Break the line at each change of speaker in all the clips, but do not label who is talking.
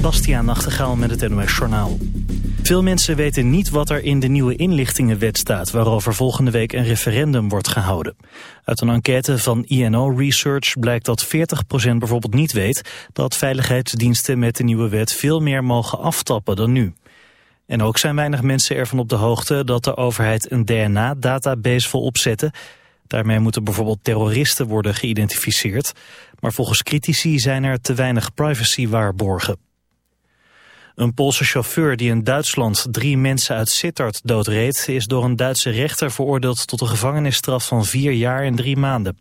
Bastiaan Nachtegaal met het NOS Journaal. Veel mensen weten niet wat er in de nieuwe inlichtingenwet staat... waarover volgende week een referendum wordt gehouden. Uit een enquête van INO Research blijkt dat 40% bijvoorbeeld niet weet... dat veiligheidsdiensten met de nieuwe wet veel meer mogen aftappen dan nu. En ook zijn weinig mensen ervan op de hoogte dat de overheid een DNA-database wil opzetten... Daarmee moeten bijvoorbeeld terroristen worden geïdentificeerd. Maar volgens critici zijn er te weinig privacy-waarborgen. Een Poolse chauffeur die in Duitsland drie mensen uit Sittard doodreed... is door een Duitse rechter veroordeeld tot een gevangenisstraf van vier jaar en drie maanden.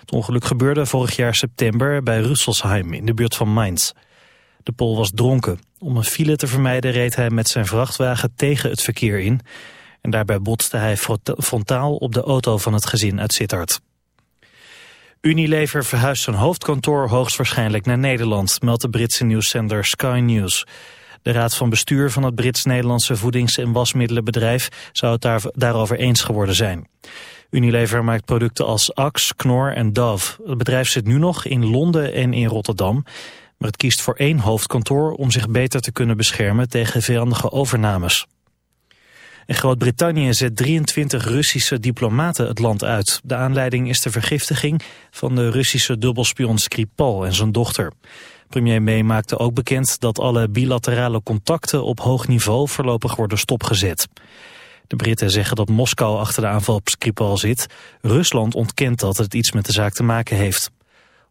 Het ongeluk gebeurde vorig jaar september bij Rüsselsheim in de buurt van Mainz. De Pool was dronken. Om een file te vermijden reed hij met zijn vrachtwagen tegen het verkeer in... En daarbij botste hij frontaal op de auto van het gezin uit Sittard. Unilever verhuist zijn hoofdkantoor hoogstwaarschijnlijk naar Nederland, meldt de Britse nieuwszender Sky News. De raad van bestuur van het Brits-Nederlandse voedings- en wasmiddelenbedrijf zou het daarover eens geworden zijn. Unilever maakt producten als Axe, Knor en Dove. Het bedrijf zit nu nog in Londen en in Rotterdam, maar het kiest voor één hoofdkantoor om zich beter te kunnen beschermen tegen vijandige overnames. Groot-Brittannië zet 23 Russische diplomaten het land uit. De aanleiding is de vergiftiging van de Russische dubbelspion Skripal en zijn dochter. Premier May maakte ook bekend dat alle bilaterale contacten op hoog niveau voorlopig worden stopgezet. De Britten zeggen dat Moskou achter de aanval op Skripal zit. Rusland ontkent dat het iets met de zaak te maken heeft.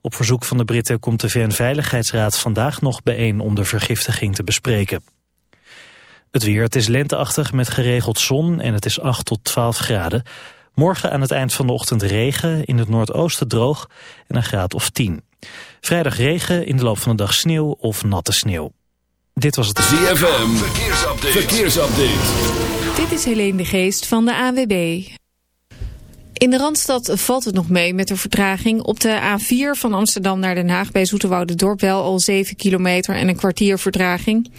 Op verzoek van de Britten komt de VN-veiligheidsraad vandaag nog bijeen om de vergiftiging te bespreken. Het weer, het is lenteachtig met geregeld zon en het is 8 tot 12 graden. Morgen aan het eind van de ochtend regen, in het noordoosten droog en een graad of 10. Vrijdag regen, in de loop van de dag sneeuw of natte sneeuw. Dit was het
ZFM, verkeersupdate. verkeersupdate.
Dit is Helene de Geest van de AWB. In de Randstad valt het nog mee met de vertraging. Op de A4 van Amsterdam naar Den Haag bij Dorp wel al 7 kilometer en een kwartier vertraging.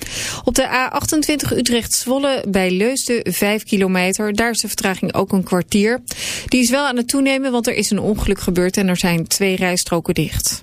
Op de A28 Utrecht-Zwolle bij Leusden 5 kilometer. Daar is de vertraging ook een kwartier. Die is wel aan het toenemen, want er is een ongeluk gebeurd en er zijn twee rijstroken dicht.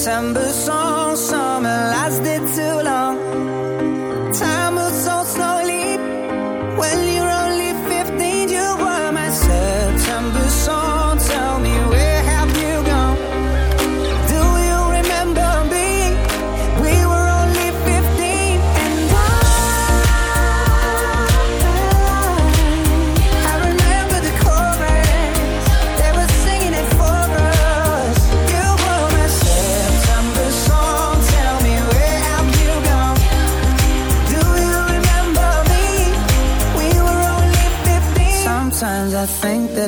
September song,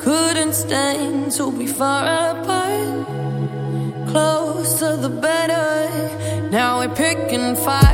Couldn't stand to be far apart. Close to the better. Now we're picking fights.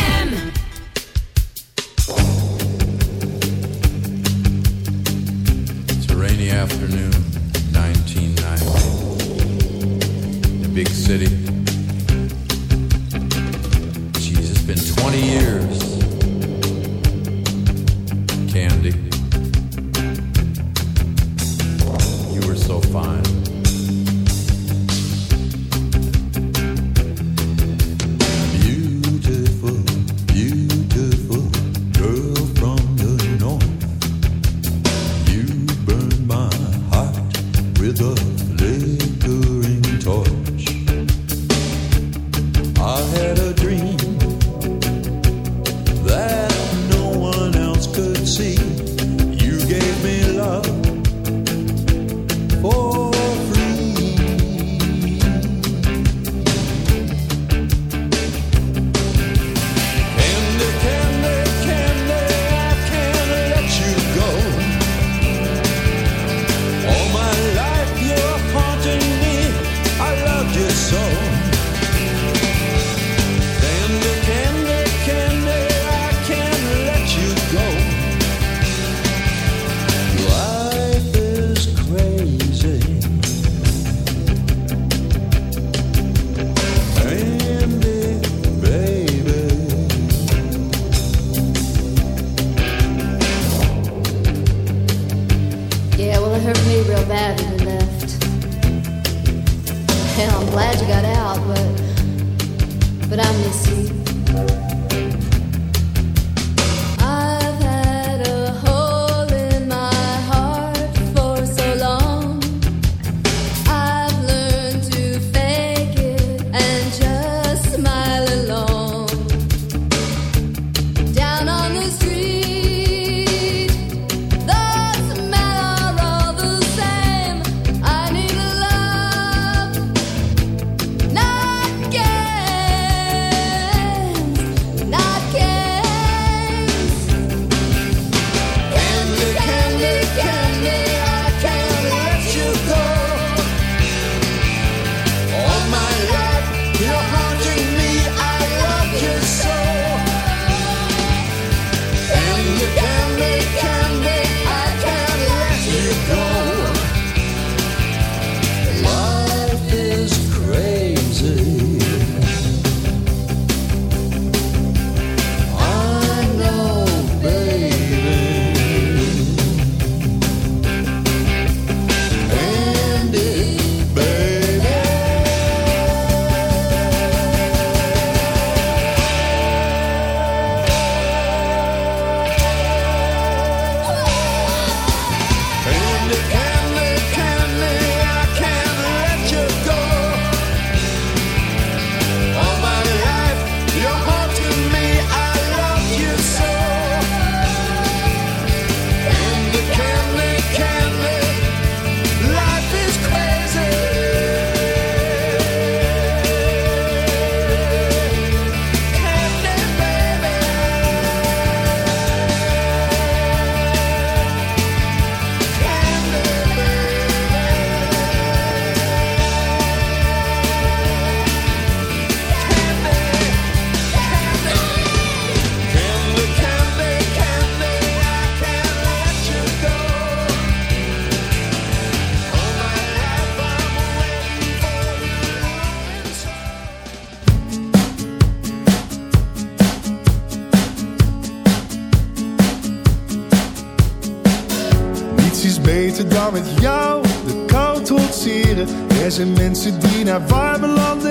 zijn mensen die naar Waar belanden?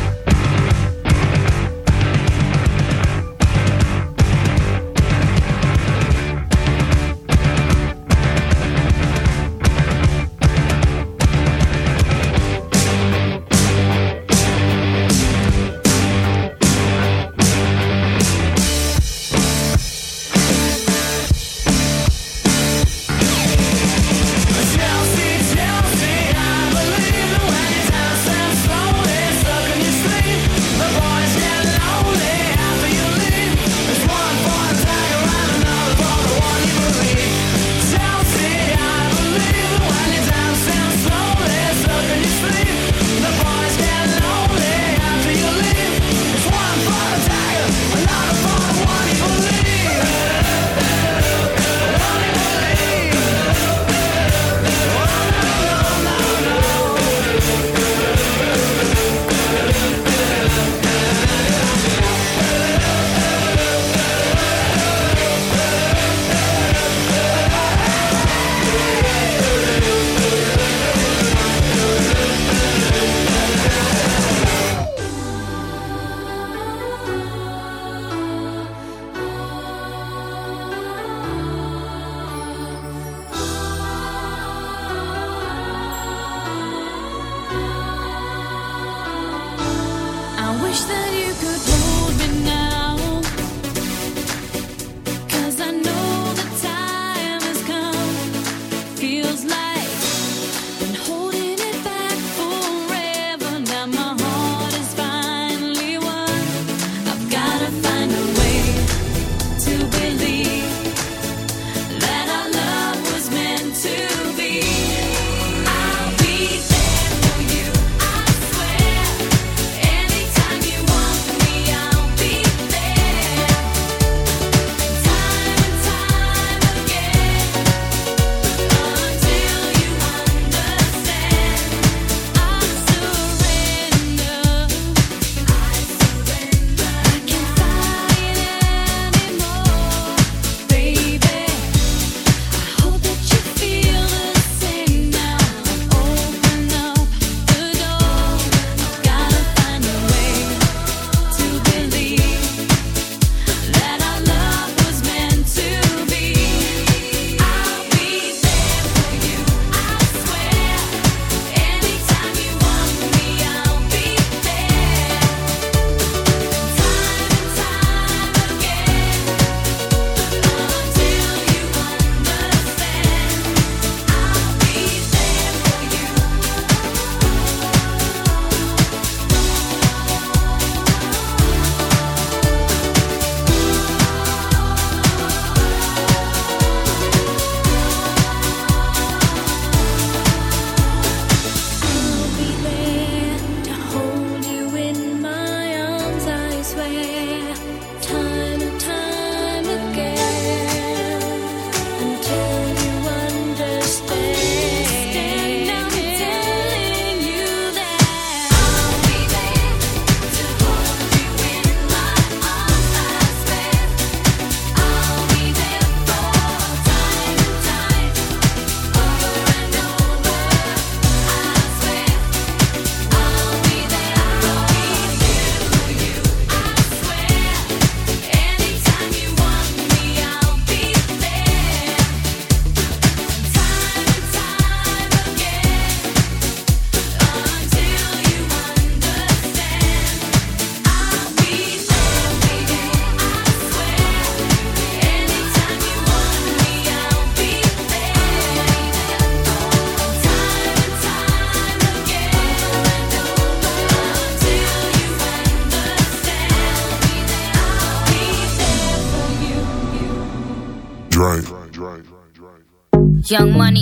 Young money,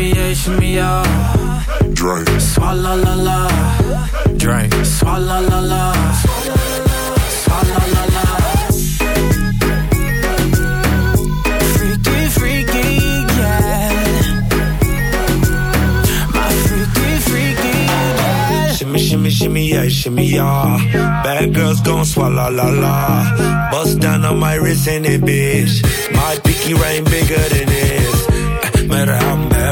shimmy, yeah, shimmy, yeah. Drink, swalla la la. Drink, swalla la la. Swalla la la. Freaky, freaky, yeah. My freaky, freaky, yeah.
Shimmy, shimmy, shimmy, yeah, shimmy, yeah. Bad girls gon' swallow la la. Bust down on my wrist and it, bitch. My pinky ring bigger than this.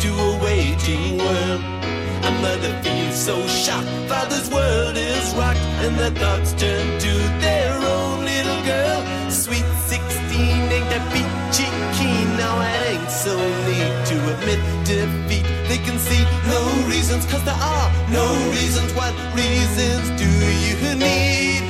to
a waiting world. A mother feels so shocked, father's world is rocked, and their thoughts turn to their own little girl. Sweet 16 ain't that peachy keen, now it ain't so neat to admit defeat. They can see no reasons, cause there are no reasons. What reasons do you need?